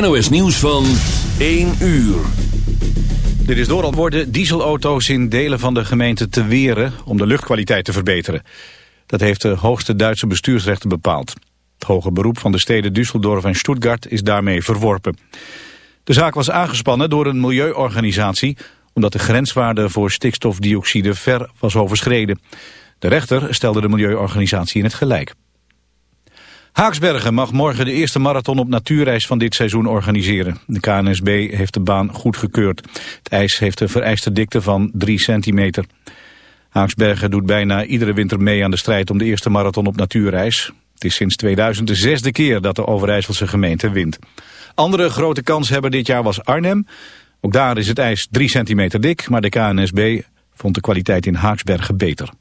NOS Nieuws van 1 uur. Dit is door worden dieselauto's in delen van de gemeente te weren om de luchtkwaliteit te verbeteren. Dat heeft de hoogste Duitse bestuursrechter bepaald. Het hoge beroep van de steden Düsseldorf en Stuttgart is daarmee verworpen. De zaak was aangespannen door een milieuorganisatie omdat de grenswaarde voor stikstofdioxide ver was overschreden. De rechter stelde de milieuorganisatie in het gelijk. Haaksbergen mag morgen de eerste marathon op natuurreis van dit seizoen organiseren. De KNSB heeft de baan goedgekeurd. Het ijs heeft een vereiste dikte van 3 centimeter. Haaksbergen doet bijna iedere winter mee aan de strijd om de eerste marathon op natuurreis. Het is sinds 2000 de zesde keer dat de Overijsselse gemeente wint. Andere grote kans hebben dit jaar was Arnhem. Ook daar is het ijs 3 centimeter dik, maar de KNSB vond de kwaliteit in Haaksbergen beter.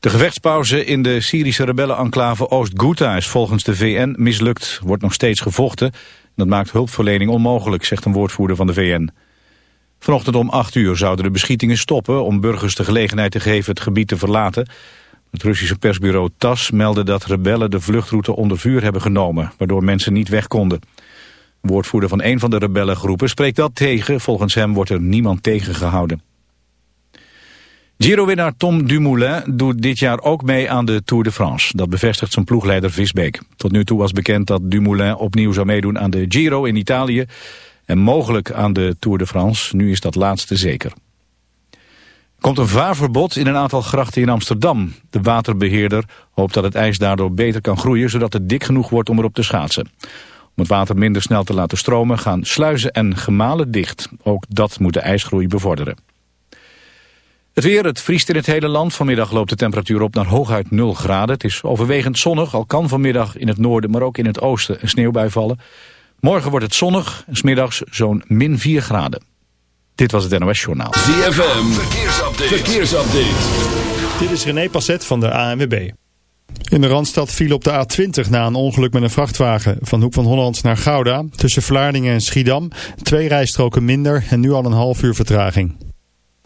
De gevechtspauze in de Syrische rebellenenclave Oost-Ghouta is volgens de VN mislukt. Wordt nog steeds gevochten. Dat maakt hulpverlening onmogelijk, zegt een woordvoerder van de VN. Vanochtend om 8 uur zouden de beschietingen stoppen... om burgers de gelegenheid te geven het gebied te verlaten. Het Russische persbureau TAS meldde dat rebellen de vluchtroute onder vuur hebben genomen... waardoor mensen niet weg konden. Een woordvoerder van een van de rebellengroepen spreekt dat tegen. Volgens hem wordt er niemand tegengehouden. Giro-winnaar Tom Dumoulin doet dit jaar ook mee aan de Tour de France. Dat bevestigt zijn ploegleider Visbeek. Tot nu toe was bekend dat Dumoulin opnieuw zou meedoen aan de Giro in Italië... en mogelijk aan de Tour de France. Nu is dat laatste zeker. Er komt een vaarverbod in een aantal grachten in Amsterdam. De waterbeheerder hoopt dat het ijs daardoor beter kan groeien... zodat het dik genoeg wordt om erop te schaatsen. Om het water minder snel te laten stromen gaan sluizen en gemalen dicht. Ook dat moet de ijsgroei bevorderen. Het weer, het vriest in het hele land. Vanmiddag loopt de temperatuur op naar hooguit 0 graden. Het is overwegend zonnig, al kan vanmiddag in het noorden, maar ook in het oosten een sneeuwbui vallen. Morgen wordt het zonnig, smiddags zo'n min 4 graden. Dit was het NOS Journaal. ZFM, verkeersupdate. verkeersupdate. Dit is René Passet van de ANWB. In de Randstad viel op de A20 na een ongeluk met een vrachtwagen van Hoek van Holland naar Gouda. Tussen Vlaardingen en Schiedam. Twee rijstroken minder en nu al een half uur vertraging.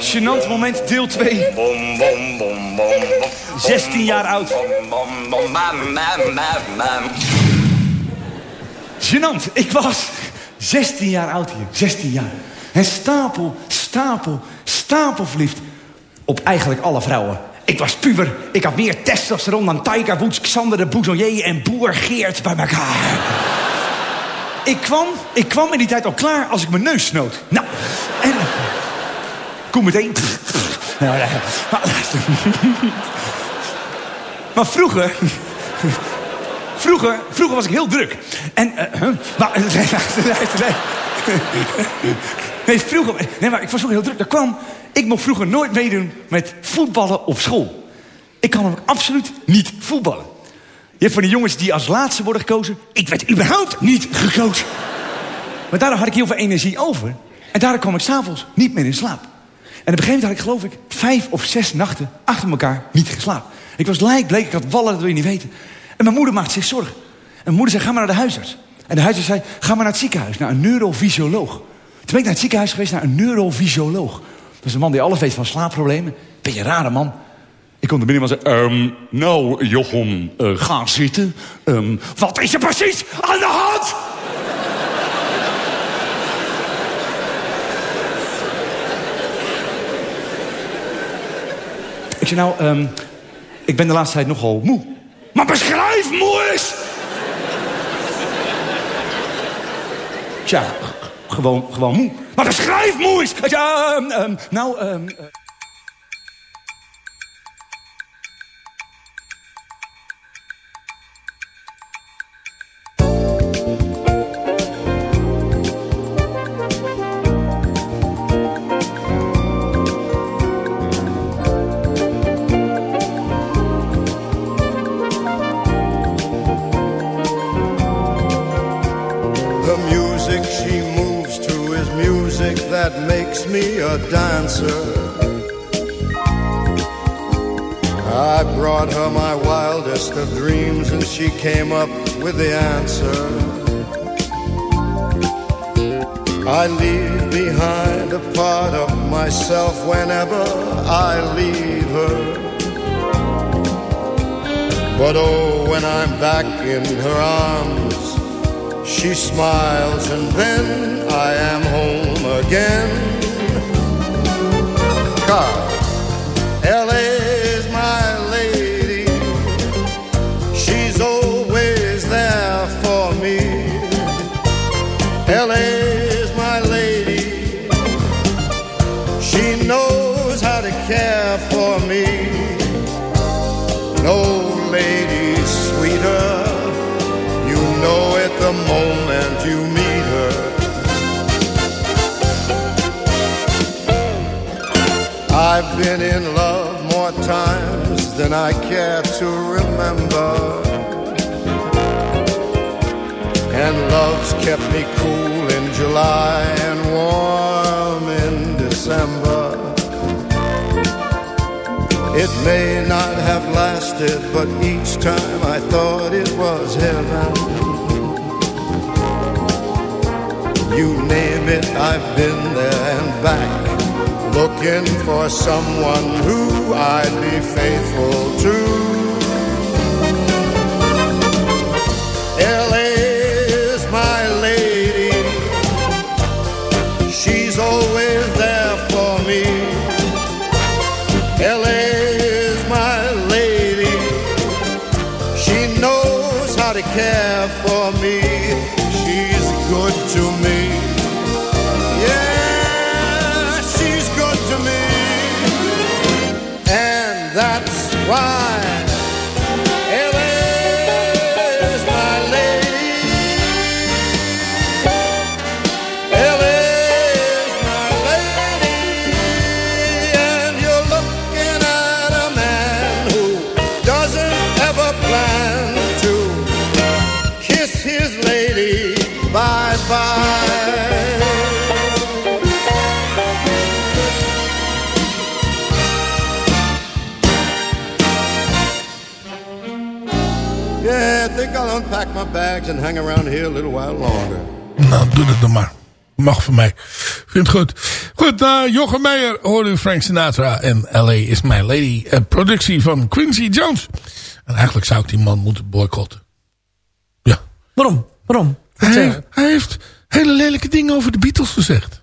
Gênant moment, deel 2. 16 jaar oud. Gênant, ik was 16 jaar oud hier. 16 jaar. En stapel, stapel, stapel verliefd. Op eigenlijk alle vrouwen. Ik was puber. Ik had meer testosteron dan Taika Woods, Xander de Bouzelier en Boer Geert bij elkaar. Ik kwam, ik kwam in die tijd al klaar als ik mijn neus snoot. Nou, en... Kom meteen. Maar, maar vroeger... Vroeger, vroeger was ik heel druk. En... huh? maar, nee, vroeger... Nee, maar ik was vroeger heel druk. Dat kwam... Ik mocht vroeger nooit meedoen met voetballen op school. Ik kan ook absoluut niet voetballen. Je hebt van die jongens die als laatste worden gekozen. Ik werd überhaupt niet gekozen. Maar daardoor had ik heel veel energie over. En daardoor kwam ik s'avonds niet meer in slaap. En op een gegeven moment had ik geloof ik vijf of zes nachten achter elkaar niet geslapen. Ik was lijkbleek, ik had wallen, dat wil je niet weten. En mijn moeder maakte zich zorgen. En mijn moeder zei, ga maar naar de huisarts. En de huisarts zei, ga maar naar het ziekenhuis, naar een neurofysioloog. Toen ben ik naar het ziekenhuis geweest, naar een neurofysioloog. Dat is een man die alles weet van slaapproblemen. Beetje een rare man. Ik kom er binnen en zei, ehm, nou Jochem, eh, ga zitten. Ehm, wat is er precies aan de hand? Ik zei, nou, ehm, ik ben de laatste tijd nogal moe. Maar beschrijf moe eens! Tja, gewoon, gewoon moe. Maar beschrijf moe zei, ehm, ehm, nou, And love's kept me cool in July and warm in December. It may not have lasted, but each time I thought it was heaven. You name it, I've been there and back, looking for someone who I'd be faithful to. Bags and hang around here a little while longer. Nou, doe dat dan maar. Mag van mij. Vind het goed. Goed, uh, Jochem Meijer hoorde u Frank Sinatra en L.A. is My Lady. Een productie van Quincy Jones. En eigenlijk zou ik die man moeten boycotten. Ja. Waarom? Waarom? Hij, heeft- hij heeft hele lelijke dingen over de Beatles gezegd.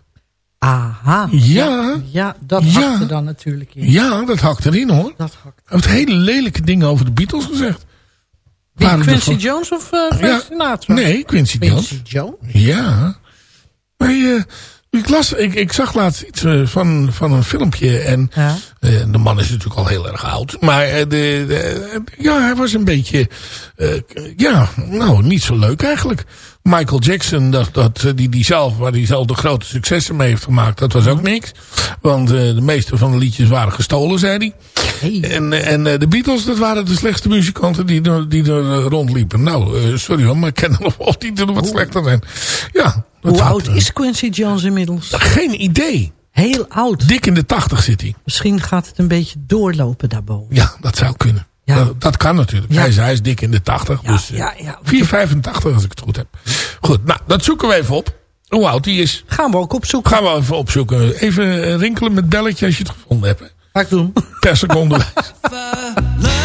Aha. Ja. Ja, dat Ja. hakt er dan natuurlijk in. Ja, dat hakt erin hoor. Dat hakt. Hij heeft hele lelijke dingen over de Beatles gezegd. Waren Quincy ervan- Jones of uh, Frank Ja. Nee, Quincy Jones. Quincy Jones? Ja. Maar je, Ik, las, ik, ik zag laatst iets eh, van, van een filmpje. En Ja. eh, de man is natuurlijk al heel erg oud. Maar eh, de, de- ja, hij was een beetje... eh, ja, nou, niet zo leuk eigenlijk. Michael Jackson, dat, dat, eh, die, die zelf, waar hij zelf de grote successen mee heeft gemaakt... dat was ook niks. Want eh, de meeste van de liedjes waren gestolen, zei hij. En, eh, en de Beatles, dat waren de slechtste muzikanten die, er- die er rondliepen. Nou, sorry hoor, maar ik ken nog wel die er wat slechter zijn. Ja. Hoe oud is Quincy Jones inmiddels? Geen idee. Heel oud. Dik in de tachtig zit hij. Misschien gaat het een beetje doorlopen daarboven. Ja, dat zou kunnen. Ja. Dat, dat kan natuurlijk. Ja. Hij, is, hij is dik in de 80. Ja, dus eh, ja, ja. 4,85 als ik het goed heb. Goed, nou, dat zoeken we even op. Hoe oud die is. Gaan we ook opzoeken. Gaan we even opzoeken. Even rinkelen met belletje als je het gevonden hebt. Ga ik doen. Per seconde.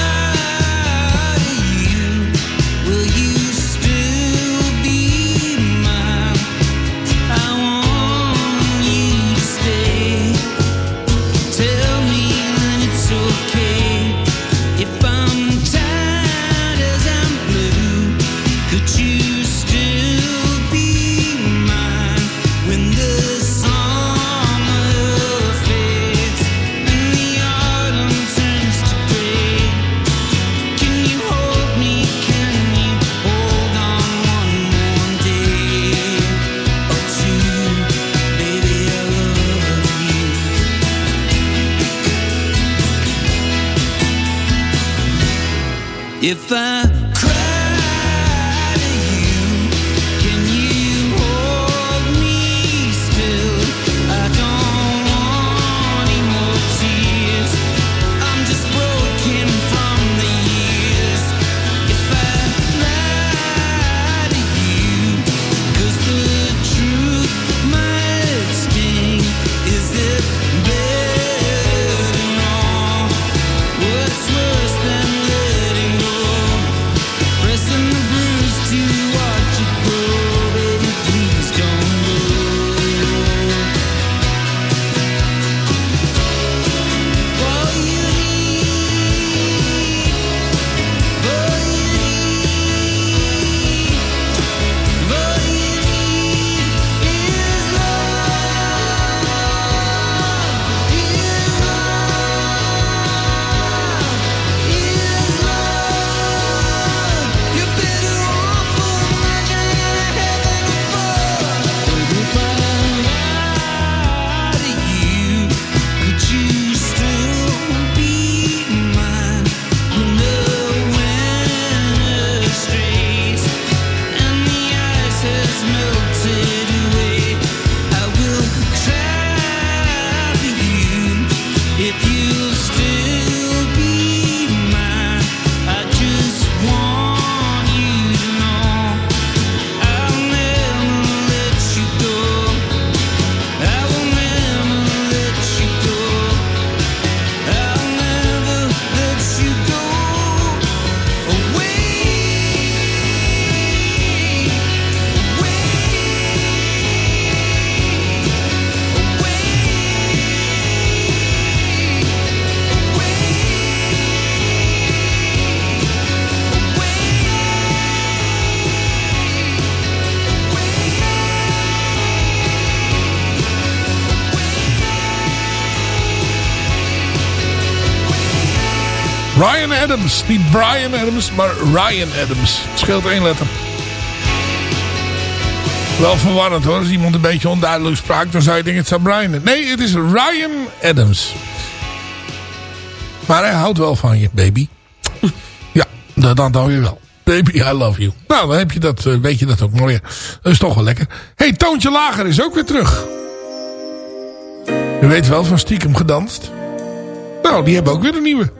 If I Ryan Adams. Niet Brian Adams, maar Ryan Adams. Het scheelt één letter. Wel verwarrend hoor. Als iemand een beetje onduidelijk sprak, dan zou je denken het zou Brian. Nee, het is Ryan Adams. Maar hij houdt wel van je, baby. Ja, dat, dat hou je wel. Baby, I love you. Nou, dan heb je dat, eh, weet je dat ook maar weer. Dat is toch wel lekker. hey, Toontje Lager is ook weer terug. Je weet wel van stiekem gedanst. Nou, die hebben ook weer een nieuwe.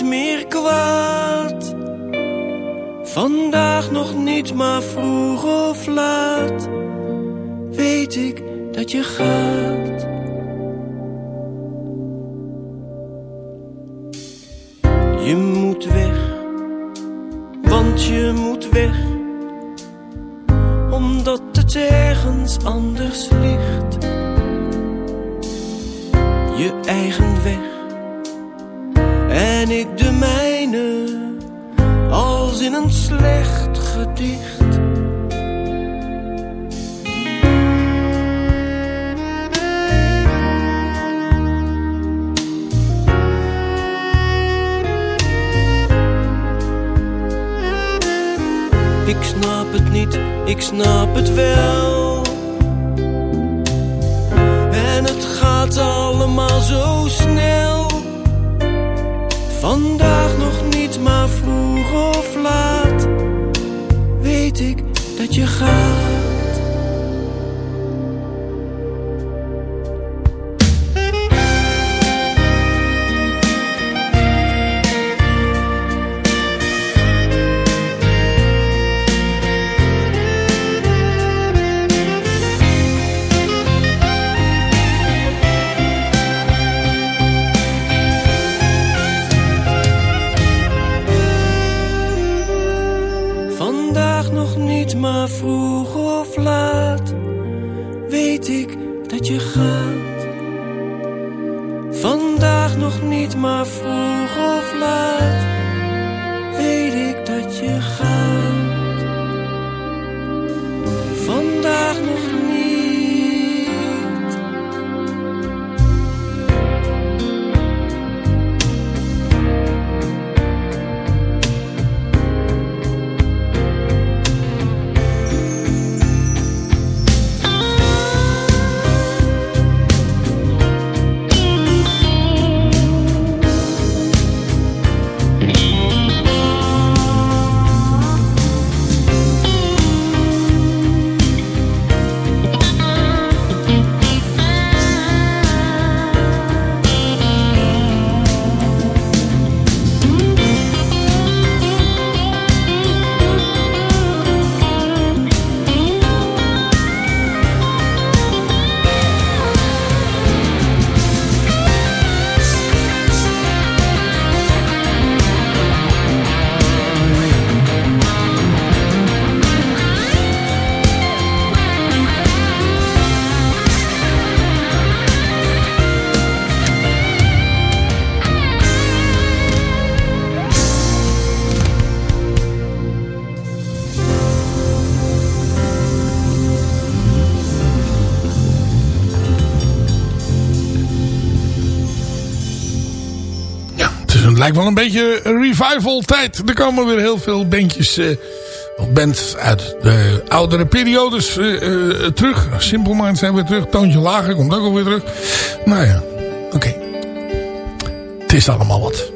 meer kwaad. Vandaag nog niet, maar vroeg of laat. Weet ik dat je gaat. Je moet weg, want je moet weg. Omdat het ergens anders ligt. Je eigen weg en ik de mijne, als in een slecht gedicht. Ik snap het niet, ik snap het wel. En het gaat allemaal zo snel. Vandaag nog niet, maar vroeg of laat weet ik dat je gaat. Lijkt wel een beetje revival tijd. Er komen weer heel veel bandjes, of bands uit de oudere periodes eh, eh, terug. Simple Minds zijn weer terug. Toontje Lager komt ook alweer terug. Nou ja, oké. Het is allemaal wat.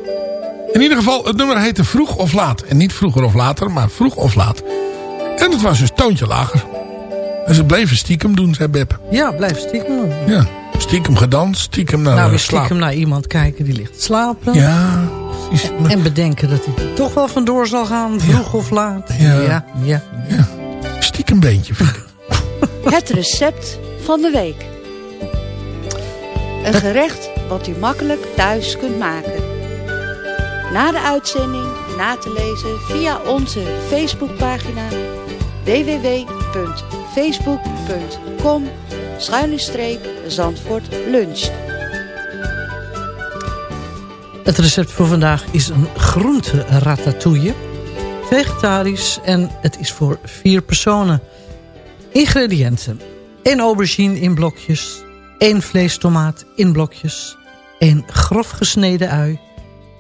In ieder geval, het nummer heette Vroeg of Laat. En niet vroeger of later, maar vroeg of laat. En het was dus Toontje Lager. En ze bleven stiekem doen, zei Beb. Ja, blijf stiekem doen. Ja, stiekem gedanst, stiekem naar nou, weer stiekem naar iemand kijken die ligt te slapen. Ja, precies. En bedenken dat hij er toch wel vandoor zal gaan, vroeg of laat. Ja. ja. ja. Stiekem beentje. vind ik. Het recept van de week. Een gerecht wat u makkelijk thuis kunt maken. Na de uitzending na te lezen via onze Facebookpagina www.facebook.com Zandvoort lunch. Het recept voor vandaag is een groente ratatouille. Vegetarisch en het is voor vier personen. Ingrediënten. 1 aubergine in blokjes. 1 vleestomaat in blokjes. 1 grof gesneden ui.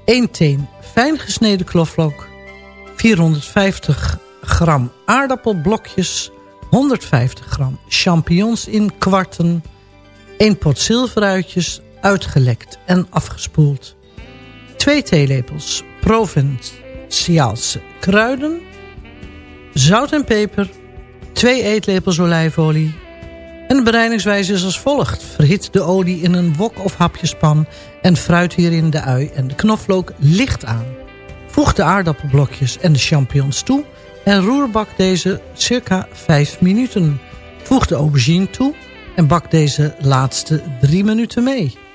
1 teen fijn gesneden knoflook. 450 gram aardappelblokjes. 150 gram champignons in kwarten. 1 pot zilveruitjes uitgelekt en afgespoeld. 2 theelepels Provençaalse kruiden. Zout en peper. 2 eetlepels olijfolie. En de bereidingswijze is als volgt. Verhit de olie in een wok of hapjespan en fruit hierin de ui en de knoflook licht aan. Voeg de aardappelblokjes en de champignons toe en roerbak deze circa 5 minuten. Voeg de aubergine toe en bak deze laatste 3 minuten mee.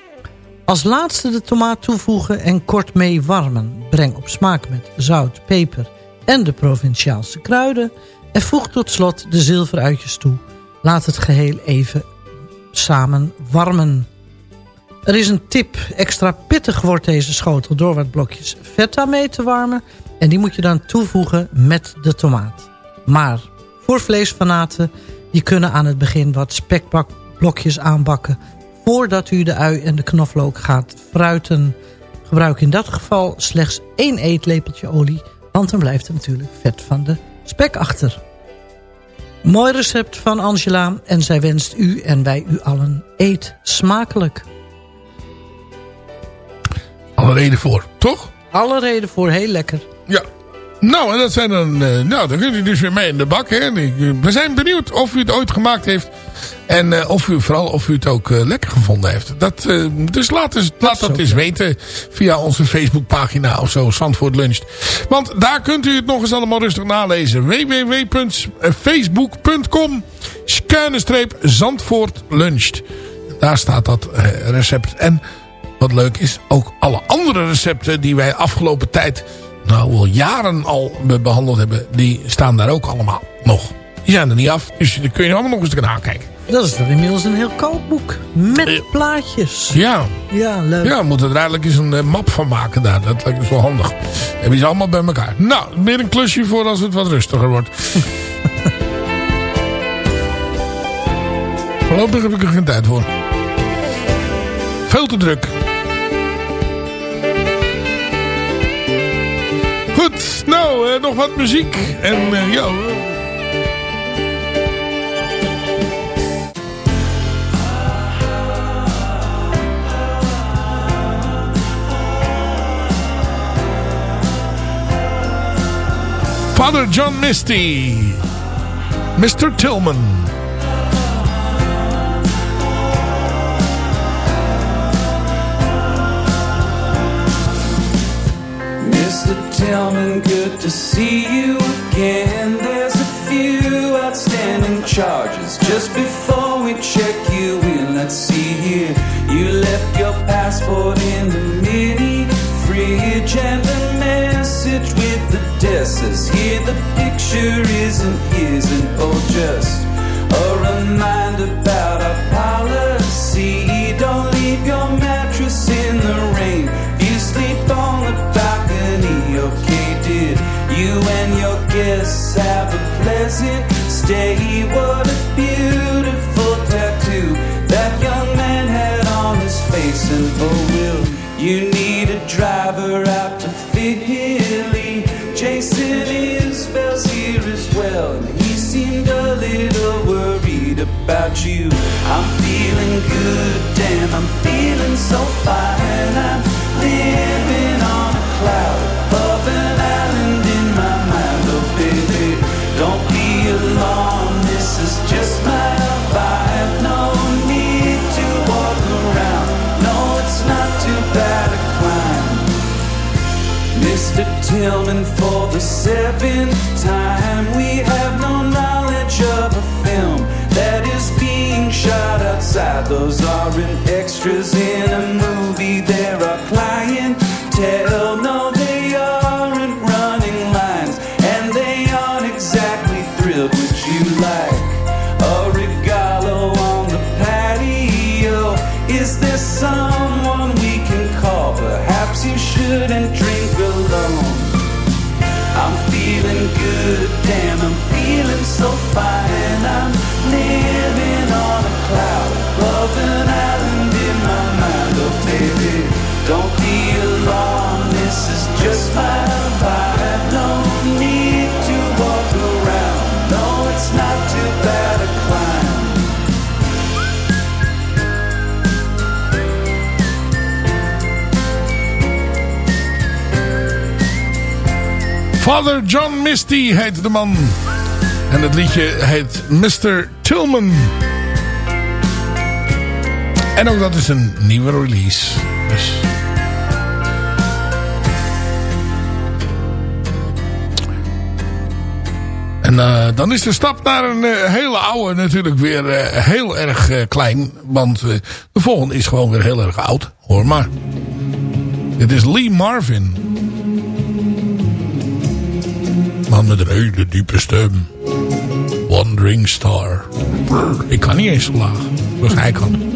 Als laatste de tomaat toevoegen en kort mee warmen. Breng op smaak met zout, peper en de Provinciaalse kruiden. En voeg tot slot de zilveruitjes toe. Laat het geheel even samen warmen. Er is een tip. Extra pittig wordt deze schotel door wat blokjes feta mee te warmen. En die moet je dan toevoegen met de tomaat. Maar voor vleesfanaten, die kunnen aan het begin wat spekblokjes aanbakken... voordat u de ui en de knoflook gaat fruiten. Gebruik in dat geval slechts één eetlepeltje olie... want dan blijft er natuurlijk vet van de spek achter. Mooi recept van Angela en zij wenst u en wij u allen eet smakelijk. Alle reden voor, toch? Alle reden voor, heel lekker. Ja. Nou, en dat zijn dan, uh, nou, dan kunt u dus weer mee in de bak. Hè. We zijn benieuwd of u het ooit gemaakt heeft. En uh, of u, vooral of u het ook uh, lekker gevonden heeft. Dat, dus laat, eens, laat dat, dat eens weten via onze Facebookpagina of zo, Zandvoort Luncht. Want daar kunt u het nog eens allemaal rustig nalezen. www.facebook.com schuine Zandvoort Luncht. Daar staat dat recept. En wat leuk is, ook alle andere recepten die wij afgelopen tijd, nou al jaren al behandeld hebben, die staan daar ook allemaal nog. Die zijn er niet af, dus daar kun je allemaal nog eens gaan kijken. Dat is toch inmiddels een heel kookboek. Met uh, plaatjes. Ja. Ja, leuk. Ja, we moeten er eigenlijk eens een uh, map van maken daar. Dat lijkt me wel handig. Hebben ze allemaal bij elkaar. Nou, meer een klusje voor als het wat rustiger wordt. Voorlopig heb ik er geen tijd voor. Veel te druk. Goed, nou, uh, nog wat muziek. En uh, ja... Father John Misty. Mr. Tillman. Mr. Tillman, good to see you again. There's a few outstanding charges. Just before we check you in, let's see here. You left your passport in the mini fridge and a message with the desk says here the picture isn't isn't oh just a reminder about our policy. Don't leave your mattress in the rain. If you sleep on the balcony, okay, did you and your guests have a pleasant stay? What a beautiful tattoo that young man had on his face. And oh, will you about you. I'm feeling good, damn, I'm feeling so fine. I'm living on a cloud above an island in my mind. Oh, baby, don't be alarmed, this is just my vibe. No need to walk around, no, it's not too bad a climb. Mr. Tillman, for the seventh time, we have no outside. Those aren't extras in a movie, there are clientele. No, they aren't running lines, and they aren't exactly thrilled. Would you like a regalo on the patio? Is there someone we can call? Perhaps you shouldn't drink alone. I'm feeling good, damn, I'm feeling so fine. Father John Misty heet de man. En het liedje heet Mr. Tillman. En ook dat is een nieuwe release. Dus. En eh, dan is de stap naar een eh, hele oude natuurlijk weer eh, heel erg klein. Want de volgende is gewoon weer heel erg oud. Hoor maar. Dit is Lee Marvin. Man met een hele diepe stem. Wandering Star. Ik kan niet eens zo laag. Zoals hij kan.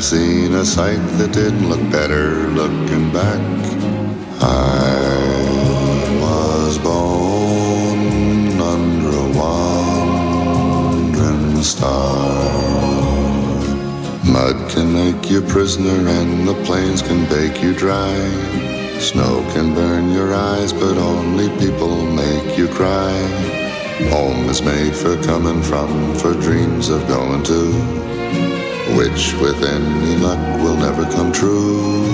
Seen a sight that didn't look better looking back. I was born under a wandering star. Mud can make you prisoner and the plains can bake you dry. Snow can burn your eyes, but only people make you cry. Home is made for coming from, for dreams of going to, which with any luck will never come true.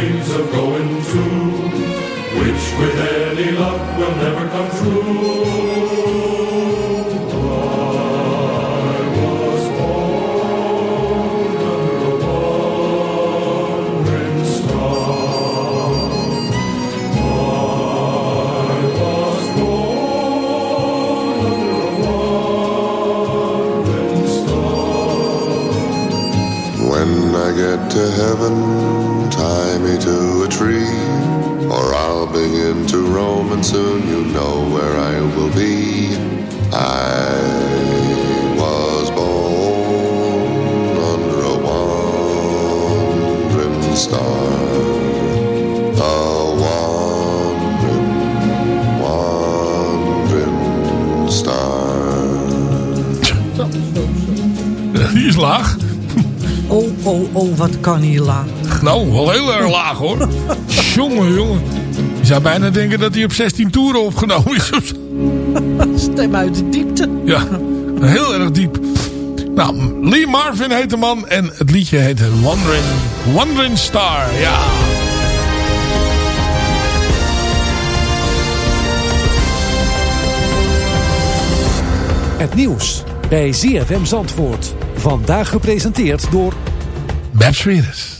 Dreams of going to, which with any luck will never come true. And soon you know where I will be. I was born under a wandering star, a wandering, wandering star. Die is laag. Oh, oh, oh, wat kan hier laag. Nou, wel heel erg laag hoor. jongen, jongen. Zou bijna denken dat hij op 16 toeren opgenomen is. Stem uit de diepte. Ja, heel erg diep. Nou, Lee Marvin heet de man en het liedje heet Wandering, Wandering Star. Ja. Het nieuws bij ZFM Zandvoort. Vandaag gepresenteerd door... Beb Sweres.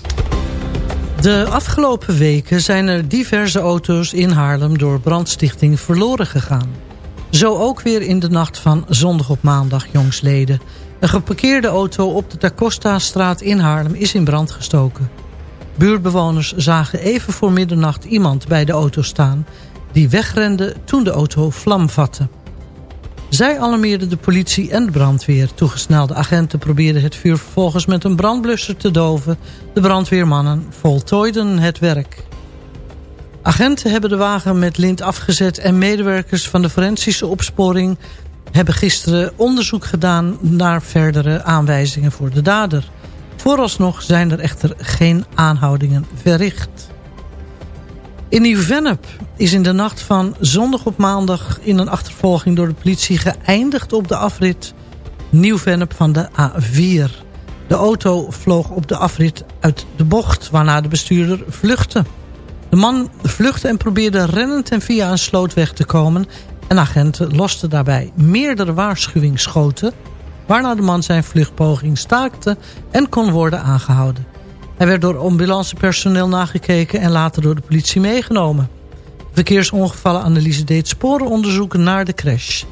De afgelopen weken zijn er diverse auto's in Haarlem door brandstichting verloren gegaan. Zo ook weer in de nacht van zondag op maandag, jongsleden. Een geparkeerde auto op de Da Costa-straat in Haarlem is in brand gestoken. Buurtbewoners zagen even voor middernacht iemand bij de auto staan... die wegrende toen de auto vlam vatte. Zij alarmeerden de politie en de brandweer. Toegesnelde agenten probeerden het vuur vervolgens met een brandblusser te doven. De brandweermannen voltooiden het werk. Agenten hebben de wagen met lint afgezet... en medewerkers van de forensische opsporing... hebben gisteren onderzoek gedaan naar verdere aanwijzingen voor de dader. Vooralsnog zijn er echter geen aanhoudingen verricht. In Nieuw-Vennep is in de nacht van zondag op maandag... in een achtervolging door de politie geëindigd op de afrit Nieuw-Vennep van de A4. De auto vloog op de afrit uit de bocht... waarna de bestuurder vluchtte. De man vluchtte en probeerde rennend en via een sloot weg te komen... en agenten losten daarbij meerdere waarschuwingsschoten... waarna de man zijn vluchtpoging staakte en kon worden aangehouden. Hij werd door ambulancepersoneel nagekeken en later door de politie meegenomen. Verkeersongevallenanalyse deed sporenonderzoek naar de crash.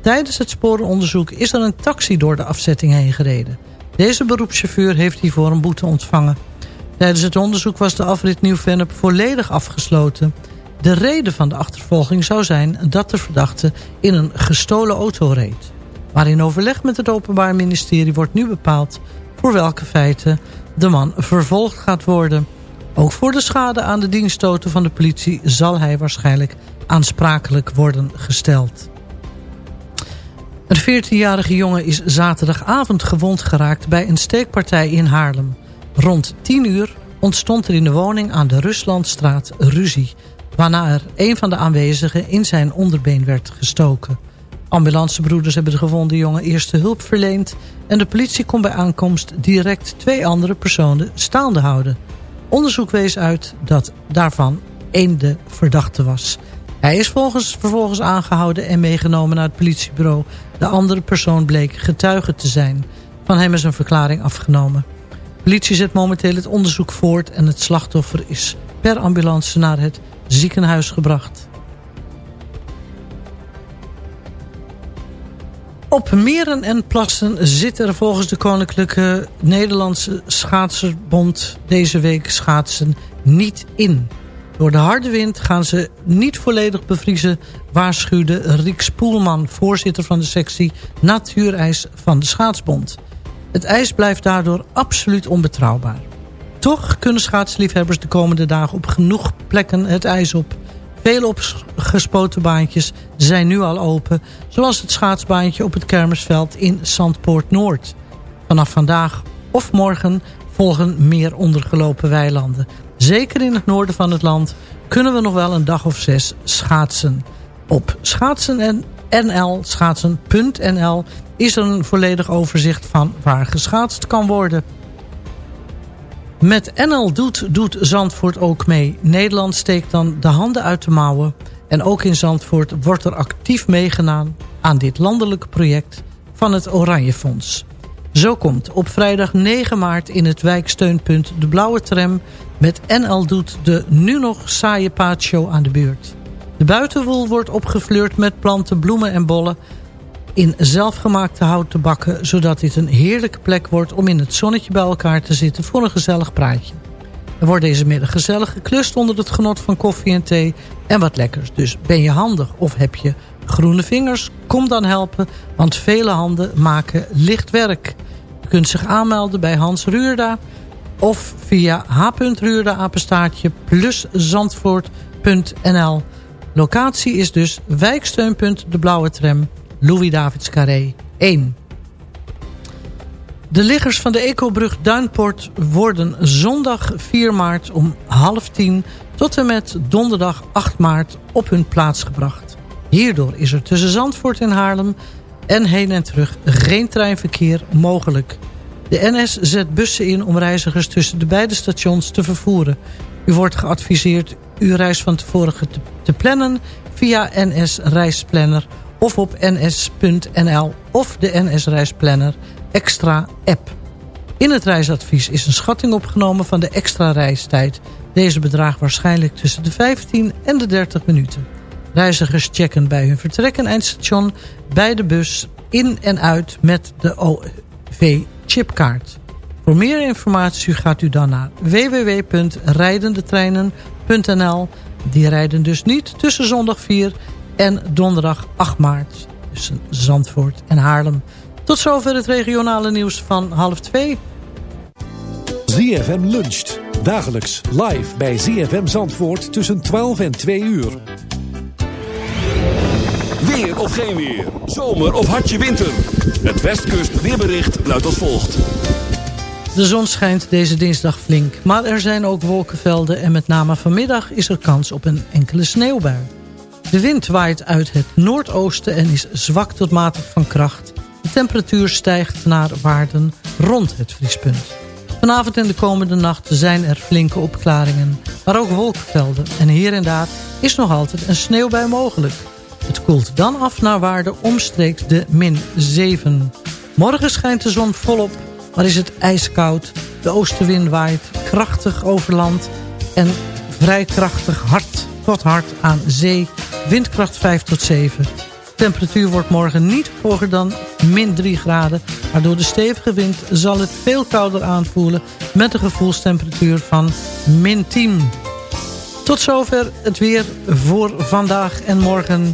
Tijdens het sporenonderzoek is er een taxi door de afzetting heen gereden. Deze beroepschauffeur heeft hiervoor een boete ontvangen. Tijdens het onderzoek was de afrit Nieuw-Vennep volledig afgesloten. De reden van de achtervolging zou zijn dat de verdachte in een gestolen auto reed. Maar in overleg met het Openbaar Ministerie wordt nu bepaald... voor welke feiten de man vervolgd gaat worden. Ook voor de schade aan de dienstauto van de politie... zal hij waarschijnlijk aansprakelijk worden gesteld. Een 14-jarige jongen is zaterdagavond gewond geraakt... bij een steekpartij in Haarlem. Rond 10 uur ontstond er in de woning aan de Ruslandstraat ruzie... waarna er een van de aanwezigen in zijn onderbeen werd gestoken. Ambulancebroeders hebben de gewonde jongen eerste hulp verleend... en de politie kon bij aankomst direct twee andere personen staande houden. Onderzoek wees uit dat daarvan één de verdachte was. Hij is volgens, vervolgens aangehouden en meegenomen naar het politiebureau. De andere persoon bleek getuige te zijn. Van hem is een verklaring afgenomen. De politie zet momenteel het onderzoek voort... en het slachtoffer is per ambulance naar het ziekenhuis gebracht. Op meren en plassen zit er volgens de Koninklijke Nederlandse Schaatserbond deze week schaatsen niet in. Door de harde wind gaan ze niet volledig bevriezen, waarschuwde Riek Spoelman, voorzitter van de sectie Natuurijs van de Schaatsbond. Het ijs blijft daardoor absoluut onbetrouwbaar. Toch kunnen schaatsliefhebbers de komende dagen op genoeg plekken het ijs op. Vele opgespoten baantjes zijn nu al open, zoals het schaatsbaantje op het Kermersveld in Zandpoort Noord. Vanaf vandaag of morgen volgen meer ondergelopen weilanden. Zeker in het noorden van het land kunnen we nog wel een dag of zes schaatsen. Op schaatsen.nl, schaatsen.nl is er een volledig overzicht van waar geschaatst kan worden. Met NL Doet doet Zandvoort ook mee. Nederland steekt dan de handen uit de mouwen. En ook in Zandvoort wordt er actief meegedaan aan dit landelijke project van het Oranje Fonds. Zo komt op vrijdag 9 maart in het wijksteunpunt de Blauwe Tram... met NL Doet de nu nog saaie paatshow aan de buurt. De buitenwoel wordt opgefleurd met planten, bloemen en bollen in zelfgemaakte hout te bakken... zodat dit een heerlijke plek wordt om in het zonnetje bij elkaar te zitten... voor een gezellig praatje. Er wordt deze middag gezellig geklust onder het genot van koffie en thee... en wat lekkers. Dus ben je handig of heb je groene vingers? Kom dan helpen, want vele handen maken licht werk. Je kunt zich aanmelden bij Hans Ruurda... of via h.ruurda apenstaartje plus zandvoort.nl. Locatie is dus wijksteunpunt De Blauwe Tram... Louis Davids Carré 1. De liggers van de Ecobrug Duinport worden zondag 4 maart om half tien tot en met donderdag 8 maart op hun plaats gebracht. Hierdoor is er tussen Zandvoort en Haarlem en heen en terug geen treinverkeer mogelijk. De NS zet bussen in om reizigers tussen de beide stations te vervoeren. U wordt geadviseerd uw reis van tevoren te, te plannen via NS Reisplanner of op ns.nl of de NS Reisplanner Extra app. In het reisadvies is een schatting opgenomen van de extra reistijd. Deze bedraagt waarschijnlijk tussen de 15 en de 30 minuten. Reizigers checken bij hun vertrek en eindstation bij de bus in en uit met de OV-chipkaart. Voor meer informatie gaat u dan naar www.rijdendetreinen.nl. Die rijden dus niet tussen zondag 4 en donderdag 8 maart. Tussen Zandvoort en Haarlem. Tot zover het regionale nieuws van half 2. ZFM luncht. Dagelijks live bij ZFM Zandvoort tussen 12 en 2 uur. Weer of geen weer. Zomer of hartje winter. Het Westkust weerbericht luidt als volgt. De zon schijnt deze dinsdag flink, maar er zijn ook wolkenvelden... en met name vanmiddag is er kans op een enkele sneeuwbui. De wind waait uit het noordoosten en is zwak tot matig van kracht. De temperatuur stijgt naar waarden rond het vriespunt. Vanavond en de komende nacht zijn er flinke opklaringen, maar ook wolkenvelden. En hier en daar is nog altijd een sneeuwbui mogelijk. Het koelt dan af naar waarde omstreeks de min 7. Morgen schijnt de zon volop, maar is het ijskoud. De oostenwind waait krachtig over land en vrij krachtig hard tot hard aan zee. Windkracht 5 tot 7. De temperatuur wordt morgen niet hoger dan min 3 graden. Maar door de stevige wind zal het veel kouder aanvoelen... met een gevoelstemperatuur van min 10. Tot zover het weer voor vandaag en morgen.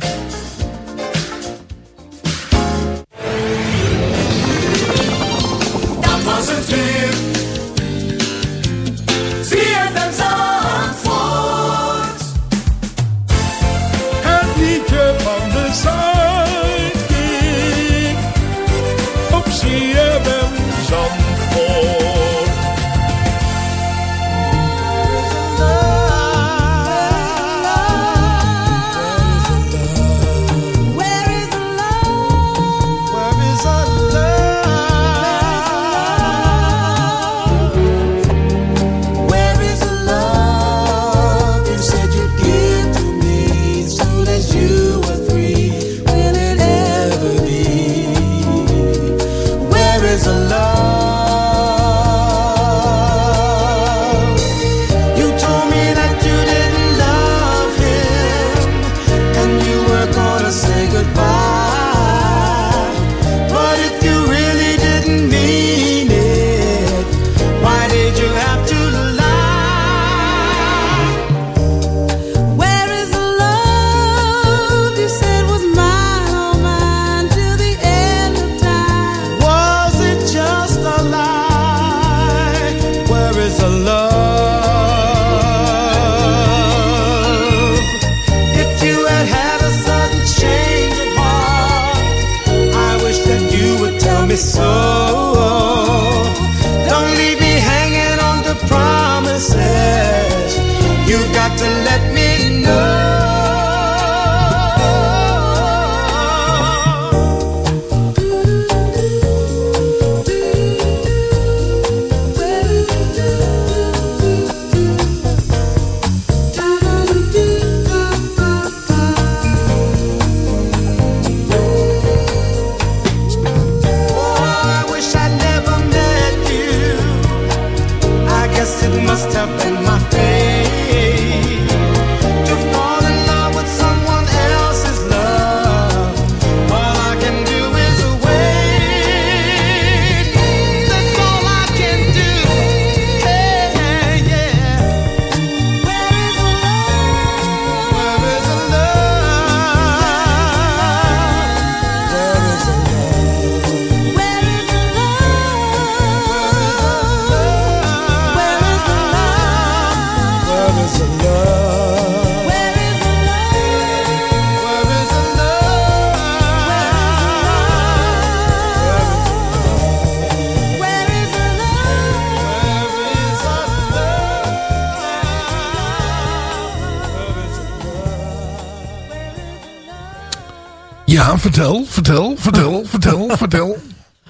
Vertel, vertel, vertel, vertel, vertel.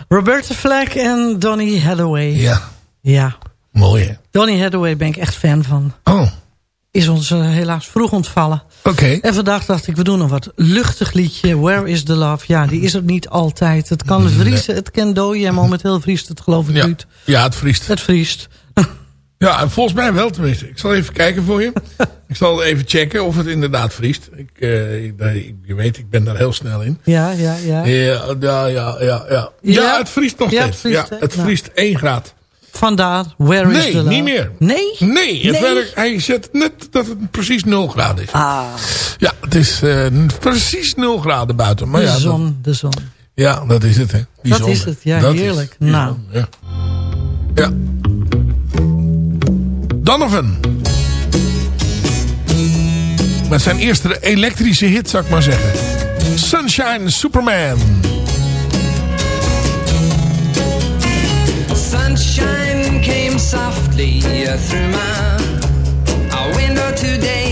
Roberta Flack en Donny Hathaway. Ja. Ja. Mooi hè? Donny Hathaway ben ik echt fan van. Oh. Is ons eh, helaas vroeg ontvallen. Oké. En vandaag dacht ik, we doen een wat luchtig liedje. Where is the love? Ja, die is er niet altijd. Het kan vriezen, het kan dooien. En momenteel vriest het geloof ik, Ja. Ruud. Ja, het vriest. Het vriest. Ja, en volgens mij wel tenminste. Ik zal even kijken voor je. ik zal even checken of het inderdaad vriest. Ik, eh, ik- ik- je weet, ik ben daar heel snel in. Ja, ja, ja. Ja, ja, ja, ja. Ja, ja het vriest nog Ja, steeds. het vriest, ja, het Nou. vriest 1 graad. Vandaar, where is Nee, the love? niet meer. Nee? Nee, het Nee? hij zet net dat het precies 0 graden is. Ah, Ja, het is eh, precies 0 graden buiten. Maar de ja, dat- zon, de zon. ja, dat is het, hè. Die Dat zon, is het, ja, dat heerlijk. Nou. zon, ja. ja. Donovan. Met zijn eerste elektrische hit, zou ik maar zeggen. Sunshine Superman. Sunshine came softly through my window today.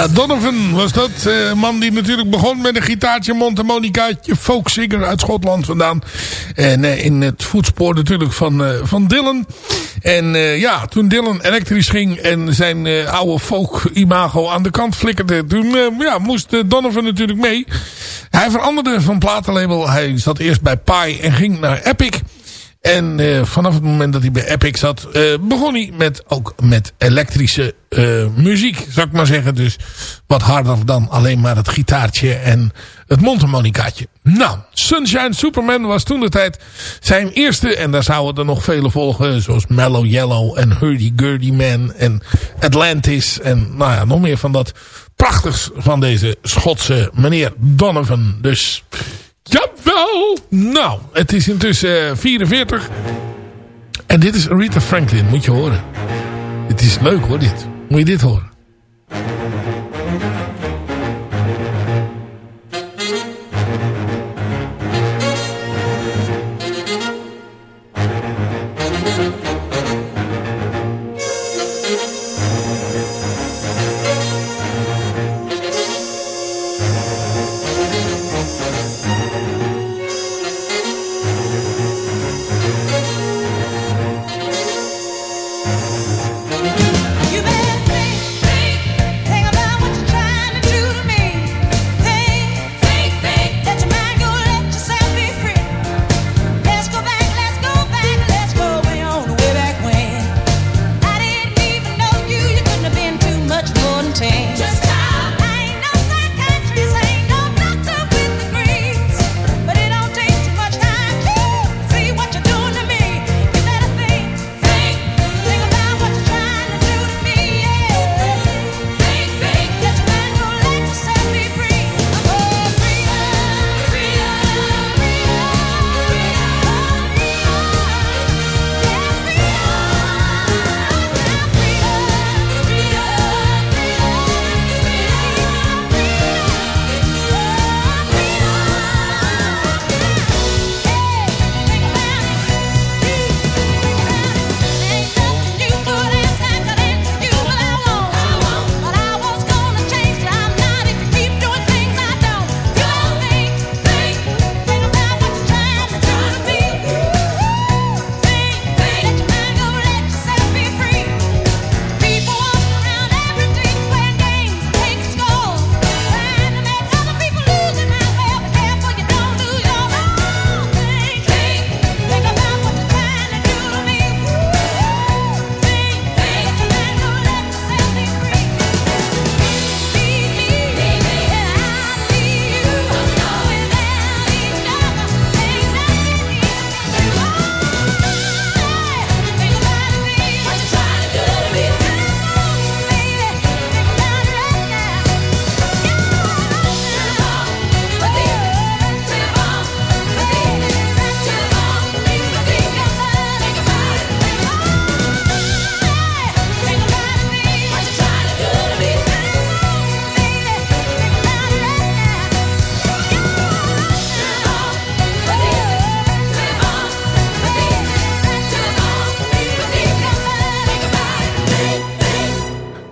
Ja, Donovan was dat. eh, man die natuurlijk begon met een gitaartje, mondharmonicaatje, folksinger uit Schotland vandaan. En eh, in het voetspoor natuurlijk van, eh, van Dylan. En ja, toen Dylan elektrisch ging en zijn oude folk-imago aan de kant flikkerde... toen ja, moest Donovan natuurlijk mee. Hij veranderde van platenlabel. Hij zat eerst bij Pi en ging naar Epic... En eh, vanaf het moment dat hij bij Epic zat, eh, begon hij met, ook met elektrische eh, muziek, zou ik maar zeggen. Dus wat harder dan alleen maar het gitaartje en het mondharmonicaatje. Nou, Sunshine Superman was toen de tijd zijn eerste. En daar zouden er nog vele volgen, zoals Mellow Yellow en Hurdy Gurdy Man en Atlantis. En nou ja, nog meer van dat prachtigs van deze Schotse meneer Donovan. Dus... Jawel! Nou, het is intussen eh, 44. En dit is Aretha Franklin, moet je horen. Het is leuk hoor, dit. Moet je dit horen.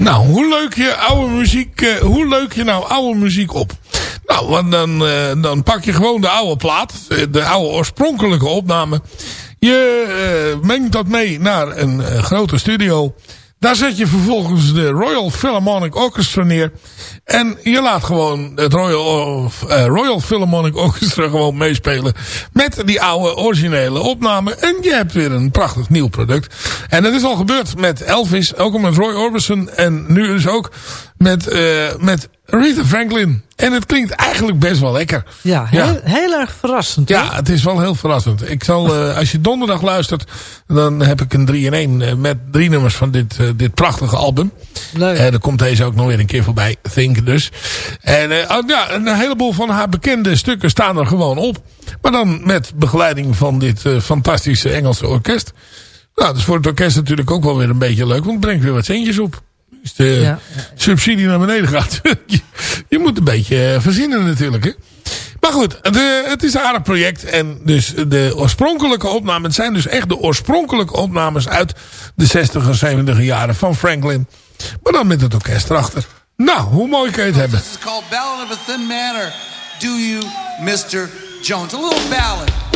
Nou, hoe leuk je oude muziek, eh, hoe leuk je nou oude muziek op? Nou, want dan, eh, dan pak je gewoon de oude plaat, eh, de oude oorspronkelijke opname. Je mengt dat mee naar een grote studio. Daar zet je vervolgens de Royal Philharmonic Orchestra neer. En je laat gewoon het Royal, eh, Royal Philharmonic Orchestra gewoon meespelen. Met die oude originele opname. En je hebt weer een prachtig nieuw product. En dat is al gebeurd met Elvis. Ook met Roy Orbison. En nu dus ook met, eh, met Aretha Franklin. En het klinkt eigenlijk best wel lekker. Ja, heel, heel erg verrassend. Ja, het is wel heel verrassend. Ik zal, eh, als je donderdag luistert, dan heb ik een 3 in 1 eh, met drie nummers van dit, eh, dit prachtige album. Leuk. En er komt deze ook nog weer een keer voorbij, Think dus. En eh, oh, ja, een heleboel van haar bekende stukken staan er gewoon op. Maar dan met begeleiding van dit fantastische Engelse orkest. Nou, dat is voor het orkest natuurlijk ook wel weer een beetje leuk, want het brengt weer wat centjes op. Dus de Ja. subsidie naar beneden gaat. je, je moet een beetje eh, verzinnen natuurlijk, hè. Maar goed, de, het is een aardig project. En dus de oorspronkelijke opnames zijn dus echt de oorspronkelijke opnames uit de 60 en 70 jaren van Franklin. Maar dan met het orkest erachter. Nou, hoe mooi kan je het hebben? This is called Ballad of a Thin Man or Do You, Mr. Jones? A little ballad.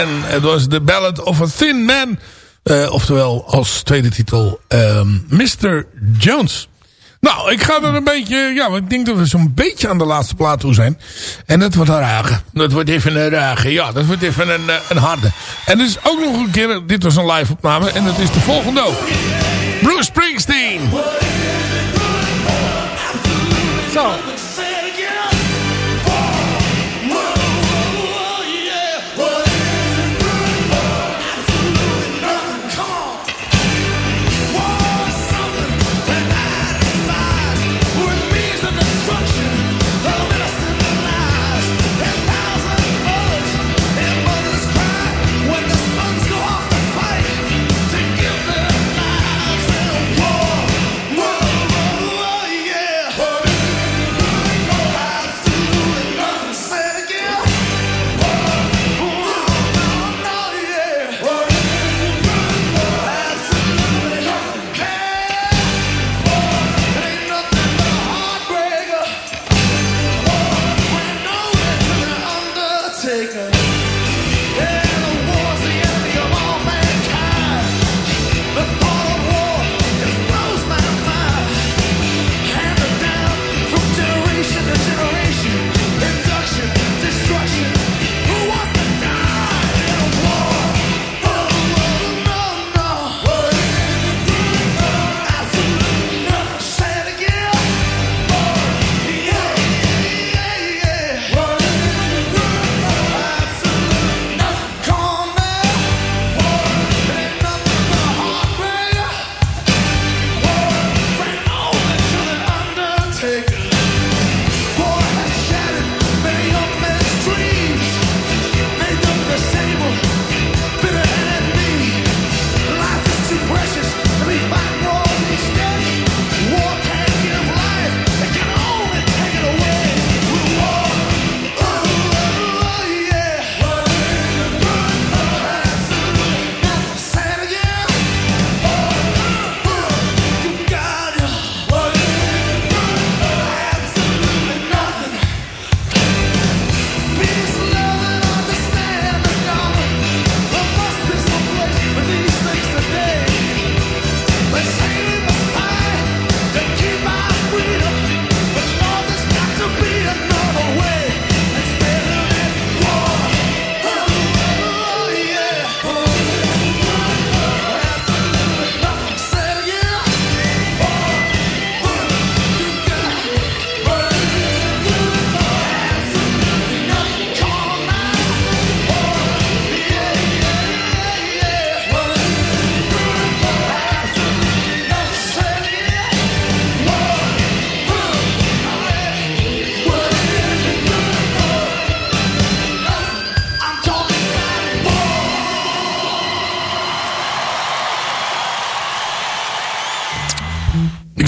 En het was The Ballad of a Thin Man. Eh, oftewel als tweede titel ehm, Mr. Jones. Nou, ik ga er een beetje... Ja, ik denk dat we zo'n beetje aan de laatste plaat toe zijn. En dat wordt een rage. Dat wordt even een rage. Ja, dat wordt even een, eh, een harde. En dus ook nog een keer... Dit was een live opname. En dat is de volgende ook. Bruce Springsteen. Zo.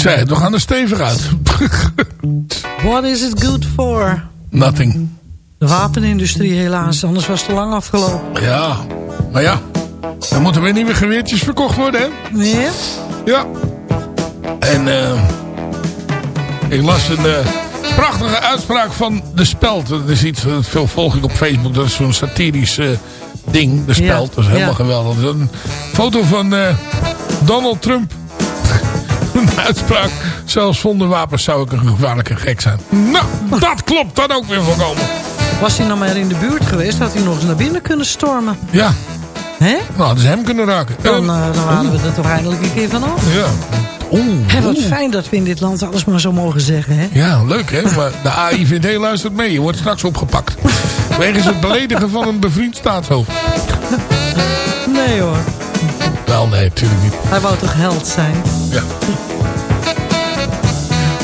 Zei het, we gaan er stevig uit. What is it good for? Nothing. De wapenindustrie helaas, anders was het te lang afgelopen. Ja, maar ja. Dan moeten weer nieuwe geweertjes verkocht worden, hè? Nee? Ja. En eh ik las een eh, prachtige uitspraak van De Speld. Dat is iets, dat veel volg ik op Facebook. Dat is zo'n satirisch eh, ding, De Speld. Dat is helemaal ja. geweldig. Dat is een foto van Donald Trump. Een uitspraak. Zelfs zonder wapens zou ik een gevaarlijke gek zijn. Nou, dat klopt dan ook weer volkomen. Was hij nou maar in de buurt geweest, had hij nog eens naar binnen kunnen stormen. Ja. Hè? Nou, hadden ze hem kunnen raken. Dan, eh, dan waren we er toch eindelijk een keer vanaf. Ja. Oeh, wat oeh. fijn dat we in dit land alles maar zo mogen zeggen, hè? Ja, leuk hè. Maar de AIVD luistert mee. Je wordt straks opgepakt. Wegens het beledigen van een bevriend staatshoofd. Nee hoor, Wel, nee, natuurlijk niet. hij wou toch held zijn? Ja.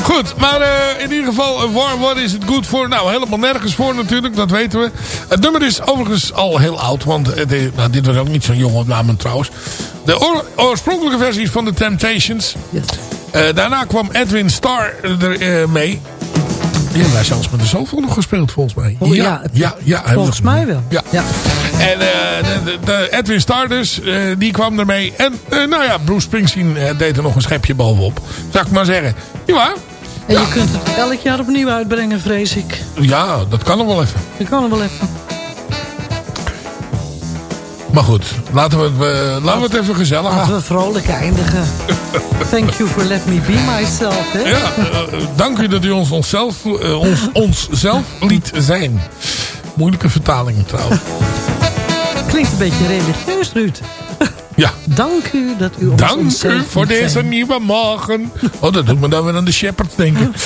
Goed, maar eh, in ieder geval, eh, War, what is it good for? Nou, helemaal nergens voor natuurlijk, dat weten we. Het nummer is overigens al heel oud, want het is- nou, dit was ook niet zo'n jonge opname trouwens. De oor- oorspronkelijke versie is van The Temptations. Eh, daarna kwam Edwin Starr er eh, mee. Die hebben wij zelfs met de zoveel nog gespeeld, volgens mij. Oh, ja, ja, ja, Volgens mij wel. Ja. En eh, de, de, Edwin Starr dus, eh, die kwam ermee. En eh, nou ja, Bruce Springsteen deed er nog een schepje bovenop. Zou ik maar zeggen. Ja, En je kunt het elk jaar opnieuw uitbrengen, vrees ik. Ja, dat kan nog wel even. Dat kan nog wel even. Maar goed, laten we het, laten we het even gezellig Laten houden. we vrolijk eindigen. Thank you for let me be myself, hè? Ja, dank u dat u ons onszelf, ons, onszelf liet zijn. Moeilijke vertaling trouwens. Klinkt een beetje religieus, Ruud. Ja. Dank u dat u ons Dank u voor deze zijn. nieuwe morgen. Oh, dat doet me dan weer aan de Shepherds denken.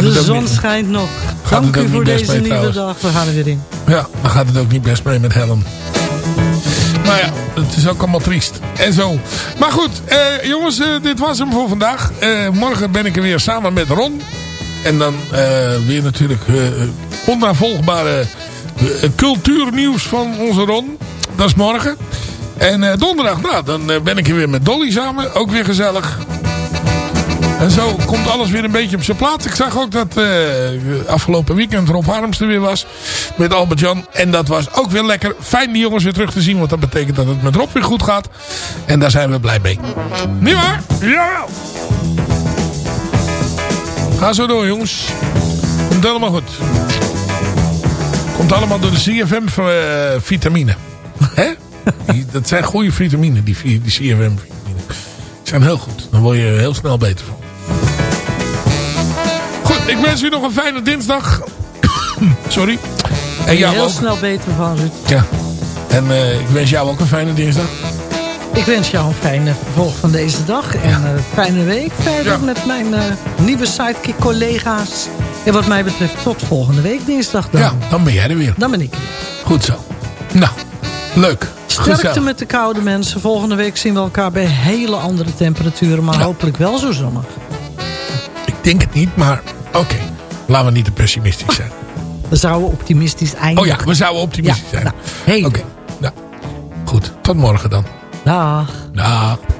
De zon schijnt nog. Gaat Dank u voor deze nieuwe trouwens. dag. We gaan er weer in. Ja, dan gaat het ook niet best mee met Helen. Maar ja, het is ook allemaal triest. En zo. Maar goed, eh, jongens, eh, dit was hem voor vandaag. Eh, morgen ben ik er weer samen met Ron. En dan eh, weer natuurlijk eh onnavolgbare eh, cultuurnieuws van onze Ron. Dat is morgen. En donderdag, nou, dan ben ik er weer met Dolly samen. Ook weer gezellig. En zo komt alles weer een beetje op zijn plaats. Ik zag ook dat eh, afgelopen weekend Rob Harms er weer was. Met Albert-Jan. En dat was ook weer lekker. Fijn die jongens weer terug te zien. Want dat betekent dat het met Rob weer goed gaat. En daar zijn we blij mee. Niet waar? Jawel. Ga zo door jongens. Komt helemaal goed. Komt allemaal door de CFM eh, vitamine. Hè? Dat zijn goede vitamine, die, die CFM vitamine. Die zijn heel goed. Daar word je heel snel beter van. Goed, ik wens u nog een fijne dinsdag. Sorry. En jou heel ook. snel beter van, Ruud. Ja. En eh, ik wens jou ook een fijne dinsdag. Ik wens jou een fijne vervolg van deze dag. En een fijne week verder Ja. met mijn eh, nieuwe sidekick-collega's. En wat mij betreft tot volgende week dinsdag dan. Ja, dan ben jij er weer. Dan ben ik er. Goed zo. Nou, leuk. Sterkte Gezellig. met de koude mensen. Volgende week zien we elkaar bij hele andere temperaturen. Maar hopelijk wel zo zonnig. Ik denk het niet, maar oké. Laten we niet te pessimistisch zijn. We zouden optimistisch Oh eindigen. ja, we zouden optimistisch Ja, zijn. nou, hey. Oké, nou. Goed, tot morgen dan. Dag. Dag.